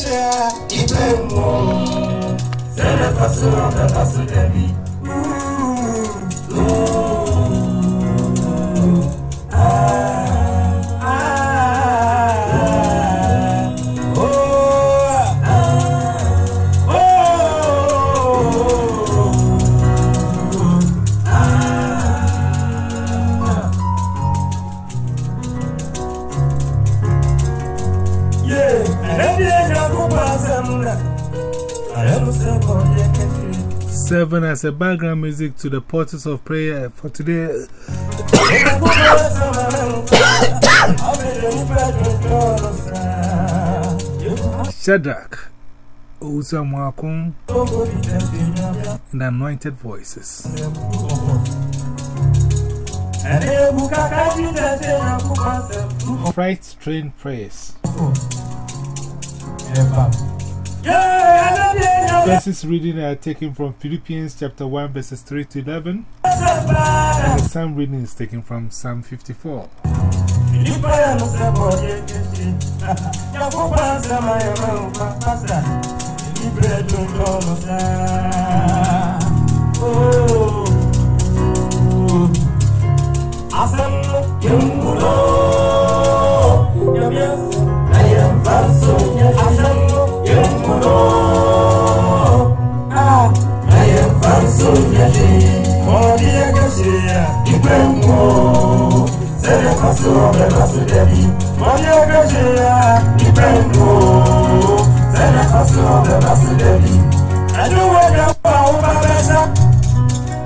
ṣe ìpè mọ́. Sẹ́lẹ̀ fasọ́ ọ̀dà fasọ́ dẹ̀bi. Seven as a background music to the portals of prayer for today. Shadrach, Usamwakun, and anointed voices. Fright train prayers. Verses reading are taken from Philippians chapter 1, verses 3 to 11. And the psalm reading is taken from Psalm 54. Yami me yang sonyade mɔdiɛ kɛseya igbe ŋo sɛlɛ kɔsɔ ɔbɛ kɔsɔ dɛbi mɔdiɛ kɛseya igbe ŋo sɛlɛ kɔsɔ ɔbɛ kɔsɔ dɛbi. aduwo ɖe kpɔ woba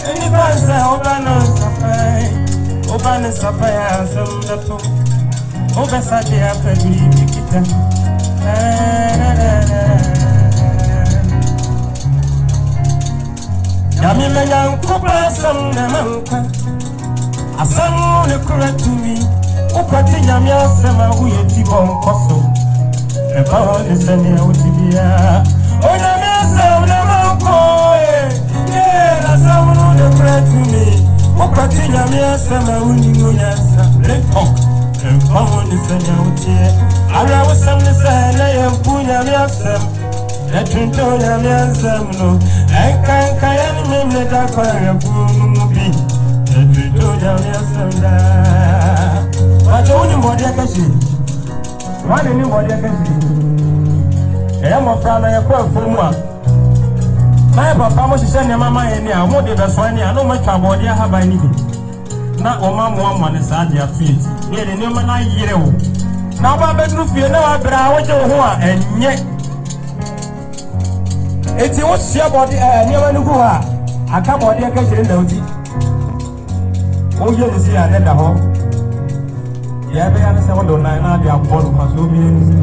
eni ba sa woba nɔ sɔfɛ woba ne sɔfɛ to wobɛ sa de afɛ bi. Nyame me nyankopɔ asɛm na manka asɛm ne korɛ tumi. Wopɛte nyame asɛm a woyɛ ti bɔ nkɔ so ɛba hɔ ne sɛnea wote biaa onyame asɛm na mankɔ e. ye asɛm no ne korɛ tumi wopɛte nyame asɛm a wonim onyasa letɔk ɛmfa hɔ e. ne sɛnea woteɛ awerɛ wosɛm ne sɛ na yɛmpu nyame asɛm yɛtontɔn nyame ansɛm no ɛnkankayɛ ne memleta kwarɛfuo no mu bi yɛtontɔn nyame asɛm daa wakyɛ wo ne mmɔdeɛ kɛhye wane ne mmɔdeɛ kɛhye ɛyɛ mmɔfra no yɛkɔ afuom a na yɛ papa mohyehyɛ nneɛma ma yɛ ni a mode bɛsoa ni a na ɔmatwa abɔɔdeɛ ahaban no bi na ɔma mmoamoa ne saa de ato yɛ ti ne yɛde nneɛma no ayerɛ wo na wobabɛduru na wabrɛ a wogyɛ wo ho a eti wo hyia bɔde ɛɛ nneɛma no gu hɔ a aka bɔde aka kyerɛ na oti woyɛ ne si a ne da hɔ yɛ bɛyɛ ne sɛ wode nan na ade abɔ no ma so obiɛ ne si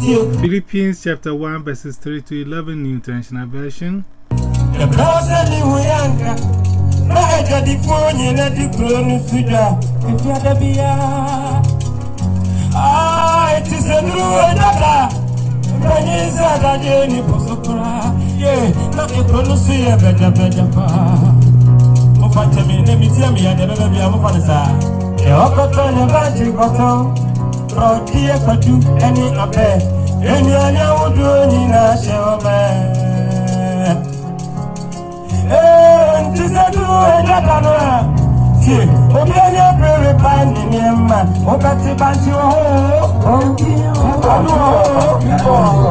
bio Philippians chapter 1, verses 3 to 11, New International Version. The person in Wayanga, my daddy phone, you let the clone sugar, and the other beer. Ah, it is a new data. When is that na journey for Sopra? Yeah, not a clone sugar, better, better. Mufata me, let me tell me, I never be a mufanza. The Okotan and Baji Bottle, Protia Patu, any a bear. Any other would do any. ee ntizedu ejakanu a tie obi onye ebere pa nini mma ụbati bati ọhụụ ọnụ ọhụụ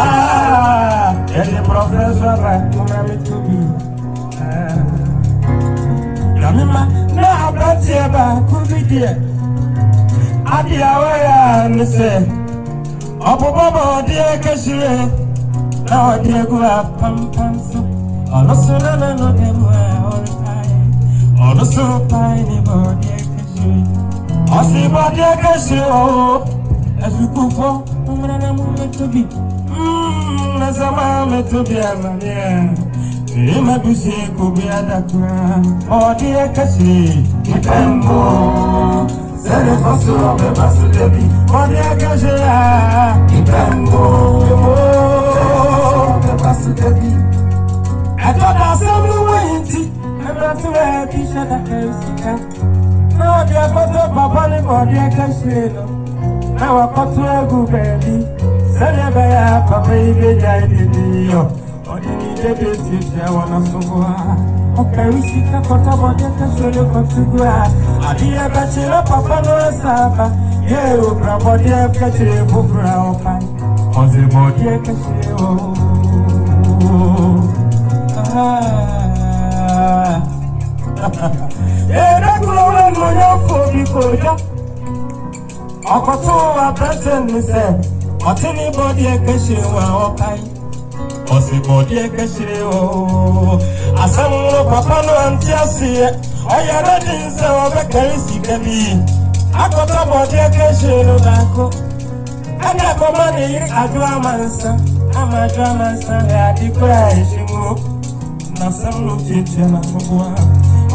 aa ẹni prọfẹsọ rẹ kúmẹ mi tóbi yamima náà abirante ẹ bá kúbi diẹ adi awọ ya nisẹ ọbọbọbọ ọdí ẹ kẹsìrẹ náà ọdí ẹ gúwa pampam so. Ọ̀sìnbọ̀dé kẹsì ooo, ẹ̀sùkú fọ́, múmúrẹ́lẹ́ mú mẹ́tòbí, mẹ́sàn máa mẹ́tòbí àmàlẹ́ ẹ̀. Èyí máa bí ṣe kò bí adàkùnrà, ọ̀dí ẹ̀ kẹsì. Ìfẹ́ ń bọ̀, sẹ́ni fọ́sù ọ̀bẹ bá sùn débi, ọ̀dí ẹ̀ kẹsì rà. Ìfẹ́ ń bọ̀, sẹ́ni fọ́sù ọ̀bẹ bá sùn débi ɛtɔ da asɛm no wɔ yi nti ɛbɛnto wɔ ɛbi hyɛ daka esika na ɔde akɔtɔ papa ne ma ɔde aka hyire no na wakɔtɔ agu baabi sɛdeɛ bɛyɛ a papa yi bɛnya ɛdidi yɔ ɔde ne yɛ bi tuatua wɔ no so ho a ɔkae sika kɔtɔ ma ɔde aka hyire no kɔto gu a adeɛ bɛkyerɛ papa no ɛsa aba yɛ obrabɔdeɛ kɛkyerɛ foforɔ a ɔpae ɔdze ma ɔde aka hyire wɔ ho ẹ̀ẹ́dẹ́gbọ̀n wọn ni mo yọ fòbí kò yọ ọkọ̀ tó abẹ́tẹ̀ nísẹ̀ ọtí ní bọ́dí ẹ̀kẹ́ ṣe wà ọ̀ka yìí. Ọ̀sìn bọ́dí ẹ̀kẹ́ ṣe ooo àsẹ̀wọ̀n pàpà náà ń tí a sì yẹ ọ̀yà rẹ́dí ń sẹ́ ọbẹ̀ kẹrin sì kẹ́bi akọ̀tọ̀ bọ́dí ẹ̀kẹ́ ṣe ló dà kó. Ẹ̀dá ẹ̀kọ́ má nìyí àjọ àmà ń sàn àmà àjọ àmà ń sàn ẹ̀ àdìgbò àìṣe mú asɛm no tiatia na koboa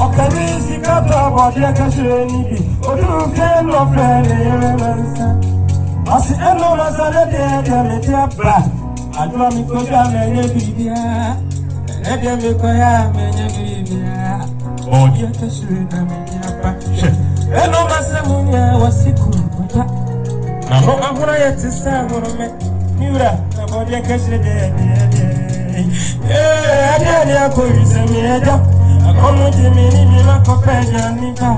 ɔkane sikatɔ bi ɔdurufie nɔfrɛ ne yerɛma nsa ɔse ɛnoma sane deɛ deɛ mede aba adoa mekɔdu a manyɛ biribiaa ɛnɛ deɛ mekɔyɛ na mede aba hwɛ ɛnoma sɛ mo na no ahoro yɛ te sɛ ahorome ne wura na bɔdeɛ ka kyerɛ deɛ mi ẹdí ẹdí ẹkọ ìsẹmí ẹjọ àkọlù di mi ní mi má kọ pẹ ẹjọ níta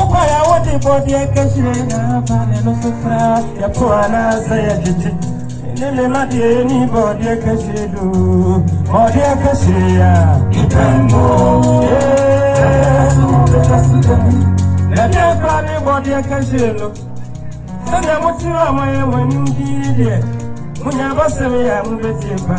ó pàyàwó dìbò di ẹkẹ ṣe náà balẹ̀ ló fi fẹ́ ẹkọ aláṣẹ yẹ títí nílé má di èyí ní ibò ọdí ẹkẹ ṣe lò ọdí ẹkẹ ṣe yà. ìfẹ́ mọ́ ẹ̀ẹ́dẹ́gbẹ̀rún ẹ̀ẹ́dẹ́gbẹ̀rún ní ibò ọdí ẹkẹ ṣe lò sẹ́ni àmútí ọmọ ẹ̀wọ̀n ní ń bí rí díẹ̀. Munya basemi ya mbeti ba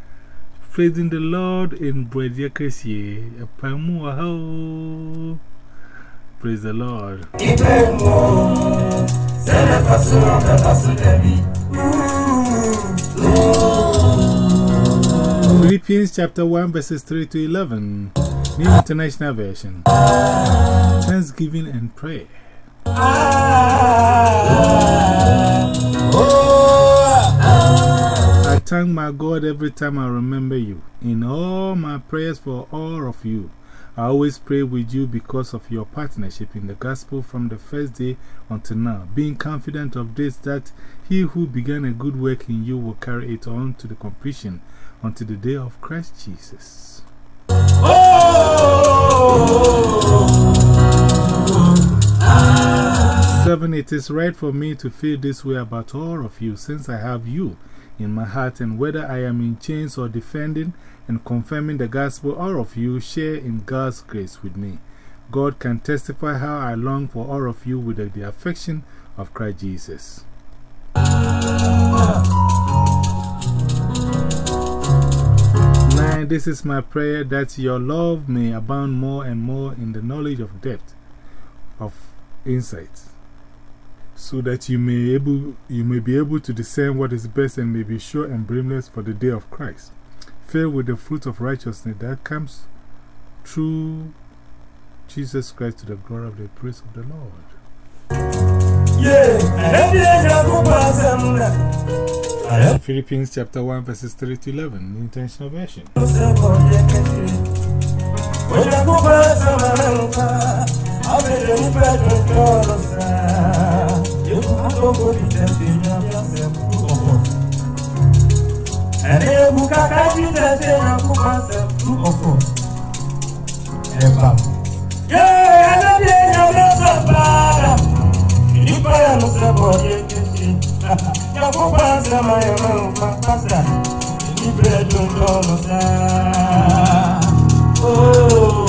Praising the Lord in Bredia Kessie. Pamu aho. Praise the Lord. Philippians chapter 1, verses 3 to 11. New International Version. Thanksgiving and prayer. I thank my God every time I remember you. In all my prayers for all of you, I always pray with you because of your partnership in the gospel from the first day until now, being confident of this that he who began a good work in you will carry it on to the completion until the day of Christ Jesus. Seven, it is right for me to feel this way about all of you since I have you in my heart, and whether I am in chains or defending and confirming the gospel, all of you share in God's grace with me. God can testify how I long for all of you with the, affection of Christ Jesus. Nine, this is my prayer that your love may abound more and more in the knowledge of depth of insight so that you may, able, you may be able to discern what is best and may be sure and blameless for the day of Christ, filled with the fruit of righteousness that comes through Jesus Christ to the glory of the praise of the Lord. Philippians chapter 1, verses 3 to 11, the International Version. sokoli tẹ̀sí ní abẹ́sẹ̀ kú ọ̀pọ̀. Ẹ̀mí ewu kàkà jí tẹ̀sí ní kú pàṣẹ kú ọ̀pọ̀. Ẹ̀bà. Yé ẹlẹ́bí ẹ̀yàn ló sọ bàrà. Ìdíkọ̀ yẹn ló sẹ́bọ̀ yé kéṣe. Yàgò pàṣẹ máa yẹ mẹ́rin pa pàṣẹ. Ìdíbẹ̀ ẹ̀dùn lọ́rùn dáa. Ooo.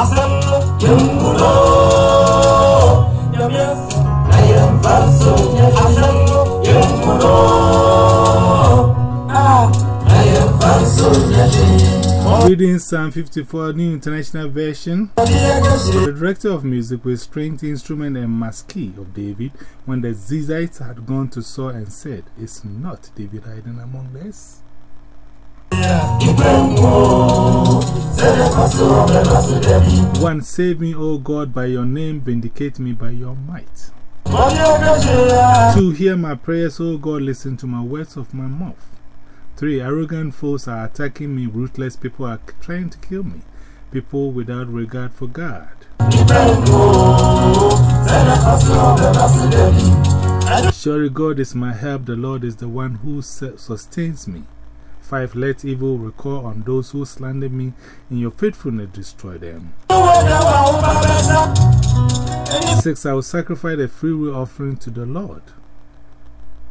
Asẹ́nu jẹun kúrò. Reading Psalm 54, New International Version. The director of music with stringed instrument and maskil of David, when the Ziphites had gone to Saul and said, Is not David hiding among us? One, save me, O God, by your name, vindicate me by your might. Two, hear my prayers, O God, listen to my words of my mouth. Three, arrogant foes are attacking me, ruthless people are trying to kill me, people without regard for God. Surely God is my help, the Lord is the one who sustains me. 5. Let evil recall on those who slander me. In your faithfulness, destroy them. 6. I will sacrifice a freewill offering to the Lord.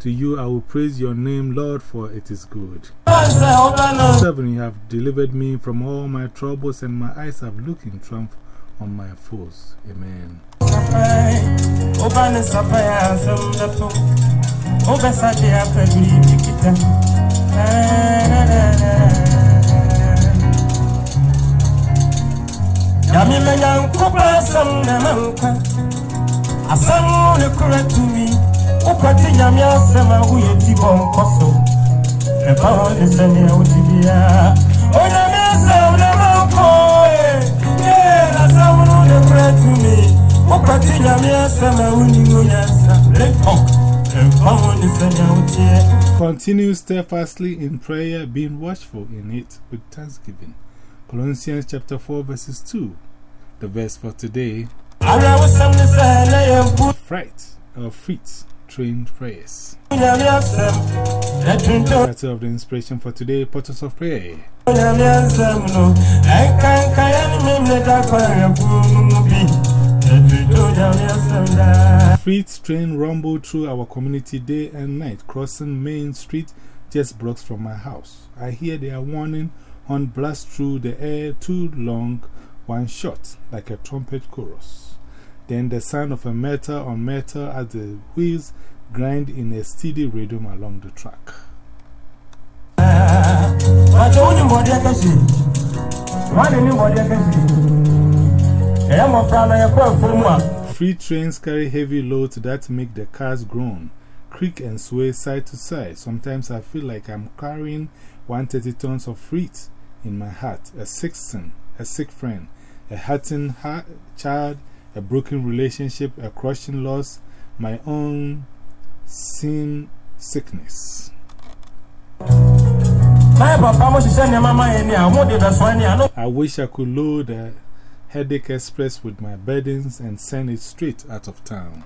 To you I will praise your name, Lord, for it is good. 7. You have delivered me from all my troubles, and my eyes have looked in triumph on my foes. Amen. Ukwati nyami asema huye tibo nkoso Eba wani sani ya utibia Onyami asam eh. na manko Yeah, asamu ne kura tumi Ukwati nyami asema uningo yansa Lekok Eba wani sani ya utie Continue steadfastly in prayer, being watchful in it with thanksgiving. Colossians chapter 4, verses 2. The verse for today. Fright or feet trained prayers. Title of the inspiration for today Portals of Prayer. Freight train rumbled through our community day and night, crossing Main Street just blocks from my house. I hear their warning horn blast through the air, too long, one shot, like a trumpet chorus. Then the sound of a metal on metal as the wheels grind in a steady rhythm along the track. Free trains carry heavy loads that make the cars groan, creak and sway side to side. Sometimes I feel like I'm carrying 130 tons of freight in my heart, a son, a sick friend, a hurting child, a broken relationship, a crushing loss, my own sin sickness. I wish I could load a headache express with my burdens and send it straight out of town.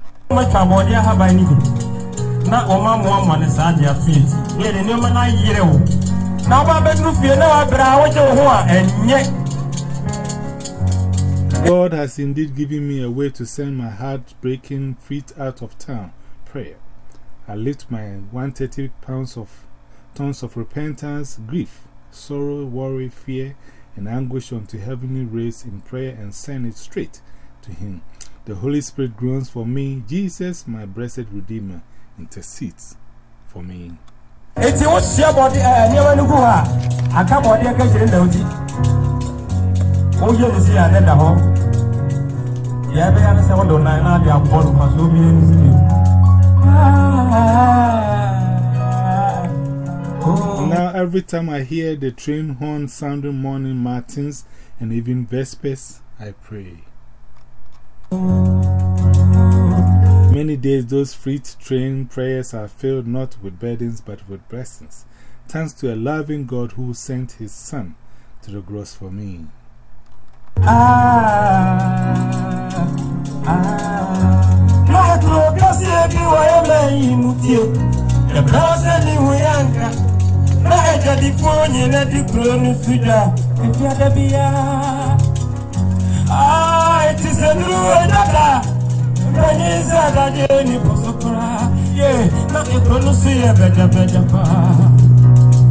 God has indeed given me a way to send my heart-breaking feet out of town prayer. I lift my 130 pounds of tons of repentance, grief, sorrow, worry, fear, and anguish onto heavenly rays in prayer and send it straight to Him. The Holy Spirit groans for me. Jesus, my blessed Redeemer, intercedes for me. Now, every time I hear the train horn sounding morning matins and even vespers, I pray. Many days, those freight train prayers are filled not with burdens but with blessings, thanks to a loving God who sent His Son to the cross for me. Na eja di fonye na di kronu suja Eja da biya Ah, it is a new edada Kwenye zaga jeni posokura Ye, na kronu suya beja beja pa.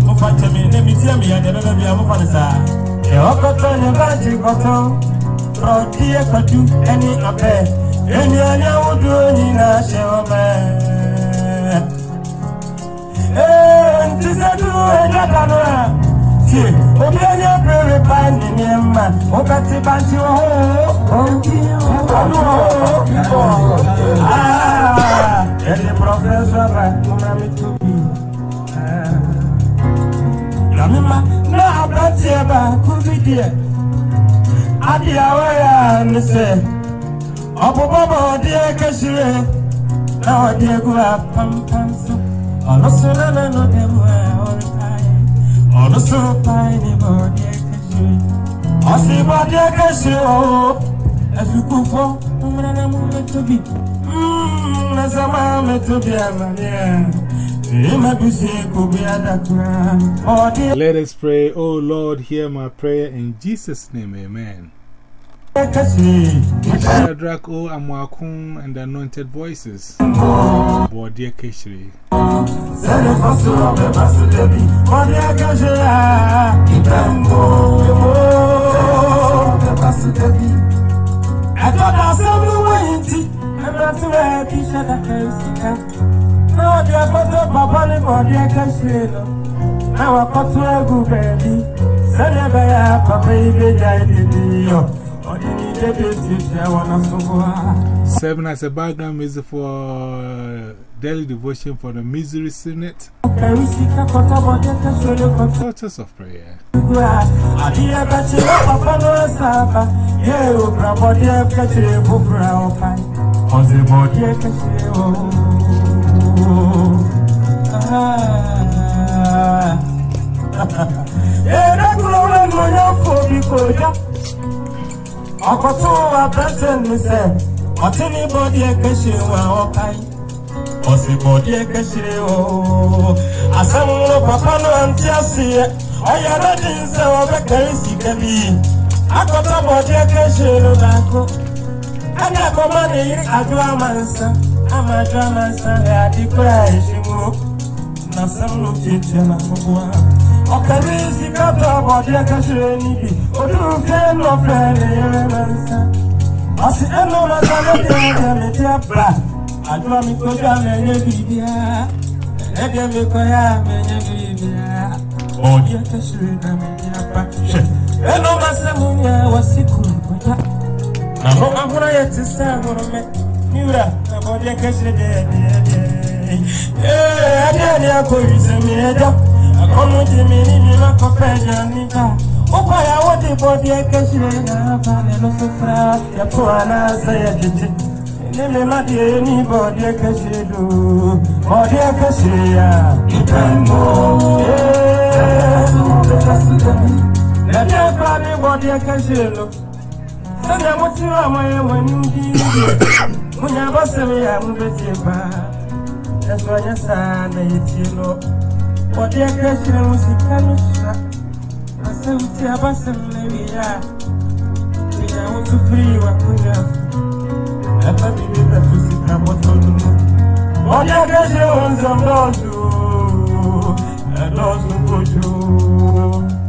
Mufate mi ne misia mi ya debe bebi ya ɔkɔtɔ ne baagye kɔtɔ prɔdeɛ kɔdu ɛne abɛ nnuane ahodoɔ nyinaa hyɛ wɔ mɛ nti sɛ duro ɛdada no a tie obi ani abere paa ne nneɛma wobɛte bante wɔ ho wokɔno wɔ ho ɛde prɔfɛsɔ ba mmra meto bi na mema aberanteɛ baako bi deɛ adeɛ a wɔyɛ a ne sɛ ɔbobɔbɔ ɔdeɛ kɛhyire na ɔde agu apampan so ɔno so na na no da mu a ɔrepae ɔno so pae ne ma ɔdeɛ kɛhyire ɔse bɔdeɛ kɛhyire o. Asukufo mmara na mo mɛtɔ bi na sɛ maa mɛtɔ bi amaneɛ Let us pray, Oh Lord, hear my prayer in Jesus' name, Amen. Shadrach, O Amwakun, and anointed voices. Bodia Keshri. Sùn débi. Ẹ̀tọ́ da sẹ́mi wẹ̀yìn tí, ẹ̀bẹ̀ tí wẹ̀ bí ṣẹ́dàkẹ́ ìsìnká. Náà ọdẹ akọ́tọ̀ bàbá ní ọdẹ akẹ́ṣe lọ. Náà wọ́n kọ́tọ̀ ẹ̀gù bẹ̀ẹ̀ni. Sẹ́ni ẹ̀bẹ̀ yà pàpẹ́ ìgbéjà ìdìdì yọ. Ọdẹ ní débi ti ṣẹ́ wọn náà sọ́kọ́ wa. As a background music for uh, daily devotion for the Missouri Synod. Kẹ̀rí sí kẹ́kọ̀ọ́ tọ́bọ̀dé kẹ́ṣe lé kọ́tọ́. Daughters of Prayer. ẹ̀ẹ́dẹ́gbọ̀n wọn mọ̀ ní ọ̀fọ̀bí kò yá ọkọ̀ tó abẹ́sẹ̀ nísẹ̀ ọtí ní bọ́dí ẹ̀kẹ́ ṣe wà ọ̀ka yìí. Ọ̀sìn bọ́dí ẹ̀kẹ́ ṣe ooo àsẹ̀wọ̀n pàpà náà ń tí a sì yẹ ọ̀yà lọ́dí ń sẹ́ wọn fẹ́ asɛm no tiatia n'akoboa ɔkane sika tɔ abɔdeɛ ka kyerɛ ni bi ɔduru fie nɔfrɛ ne yere ne nsa ɔse ɛno masa no deɛ deɛ mede aba adoa mekɔdu a manyɛ biribiaa ɛnɛ deɛ mekɔyɛ a manyɛ biribiaa ɔdeɛ ka kyerɛ na mede aba hwɛ ɛno masa mu nyɛ wɔse kurukoya na ho ahoro yɛ te sɛ ahorome ne wura na bɔdeɛ ka kyerɛ deɛ deɛ Àkọ́nù jí mi níbi má kọ́ fẹ́ jà nígbà. Ó kọ́ ìyàwó dìbò ọ̀dí ẹ̀kẹ́sìrì náà balẹ̀ lọ́sọ̀fẹ́ yẹ̀kọ́ àná sẹ́yẹ̀ jẹjẹ. Nile madi ni body kashidu body kashiya ipengo Nadi akwani body kashilu Sanya mutu wa mwe mwani mjini Munya basemi ya ɛsɔnyɛ saa na yɛtie no wɔde ɛka kyerɛ ho sika no hyira asɛm ti abasɛm na wie a wia wo so firii wakonya ɛfa biribi bɛto sika bɔtɔ no mu wɔde ɛka kyerɛ ho nsɛm dɔɔso ɛdɔɔso kojo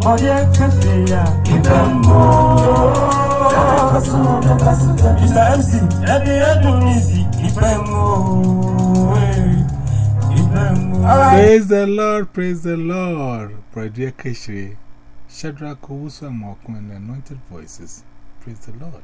wɔde ɛka kyerɛ yɛ a idammo Mr. MC, every other music, if I'm more. Praise the Lord, praise the Lord. Bodia Keshri. Shadrach, Owusu, Amwakun, and anointed voices. Praise the Lord.